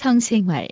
성생활.